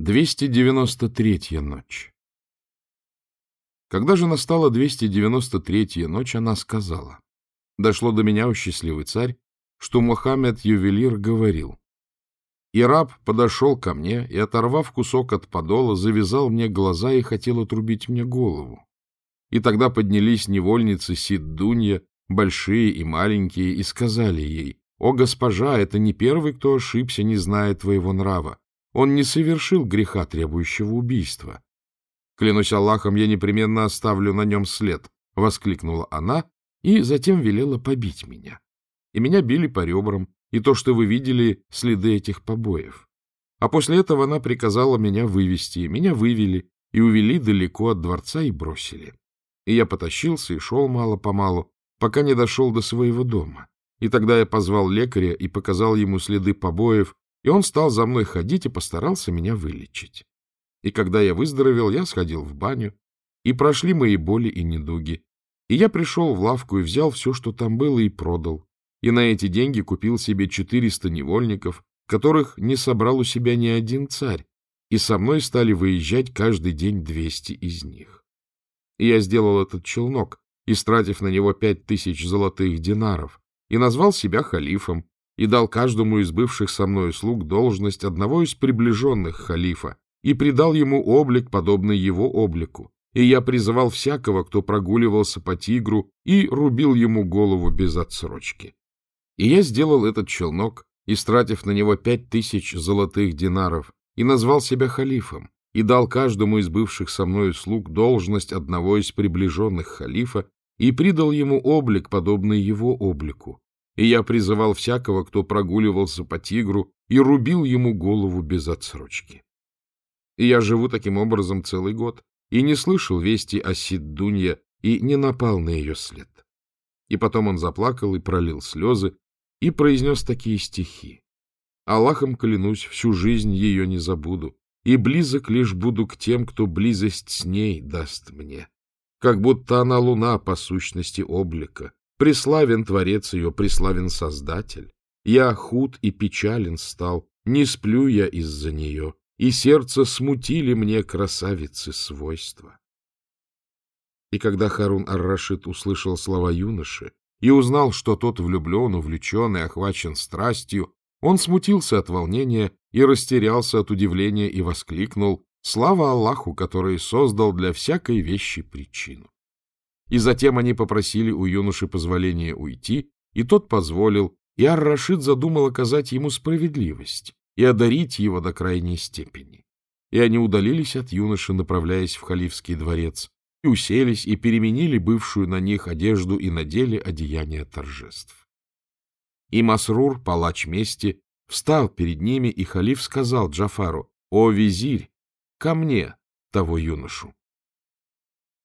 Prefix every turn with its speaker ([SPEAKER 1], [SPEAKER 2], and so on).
[SPEAKER 1] 293-я ночь Когда же настала 293-я ночь, она сказала, «Дошло до меня, о счастливый царь, что Мухаммед Ювелир говорил, и раб подошел ко мне и, оторвав кусок от подола, завязал мне глаза и хотел отрубить мне голову. И тогда поднялись невольницы Сиддунья, большие и маленькие, и сказали ей, «О, госпожа, это не первый, кто ошибся, не зная твоего нрава. Он не совершил греха, требующего убийства. Клянусь Аллахом, я непременно оставлю на нем след, — воскликнула она и затем велела побить меня. И меня били по ребрам, и то, что вы видели, следы этих побоев. А после этого она приказала меня вывести, меня вывели и увели далеко от дворца и бросили. И я потащился и шел мало-помалу, пока не дошел до своего дома. И тогда я позвал лекаря и показал ему следы побоев, и он стал за мной ходить и постарался меня вылечить. И когда я выздоровел, я сходил в баню, и прошли мои боли и недуги. И я пришел в лавку и взял все, что там было, и продал. И на эти деньги купил себе четыреста невольников, которых не собрал у себя ни один царь, и со мной стали выезжать каждый день двести из них. И я сделал этот челнок, истратив на него пять тысяч золотых динаров, и назвал себя халифом, и дал каждому из бывших со мной слуг должность одного из приближенных халифа, и придал ему облик, подобный его облику. И я призывал всякого, кто прогуливался по тигру, и рубил ему голову без отсрочки. И я сделал этот челнок, истратив на него пять тысяч золотых динаров, и назвал себя халифом, и дал каждому из бывших со мной слуг должность одного из приближенных халифа, и придал ему облик, подобный его облику и я призывал всякого, кто прогуливался по тигру, и рубил ему голову без отсрочки. И я живу таким образом целый год, и не слышал вести о Сиддунье, и не напал на ее след. И потом он заплакал и пролил слезы, и произнес такие стихи. Аллахом клянусь, всю жизнь ее не забуду, и близок лишь буду к тем, кто близость с ней даст мне. Как будто она луна по сущности облика, Преславен Творец ее, преславен Создатель. Я худ и печален стал, не сплю я из-за нее, и сердце смутили мне красавицы свойства. И когда Харун ар-Рашид услышал слова юноши и узнал, что тот влюблен, увлечен и охвачен страстью, он смутился от волнения и растерялся от удивления и воскликнул «Слава Аллаху, который создал для всякой вещи причину!» И затем они попросили у юноши позволения уйти, и тот позволил, и Ар-Рашид задумал оказать ему справедливость и одарить его до крайней степени. И они удалились от юноши, направляясь в халифский дворец, и уселись, и переменили бывшую на них одежду и надели одеяния торжеств. И Масрур, палач мести, встал перед ними, и халиф сказал Джафару, «О, визирь, ко мне того юношу!»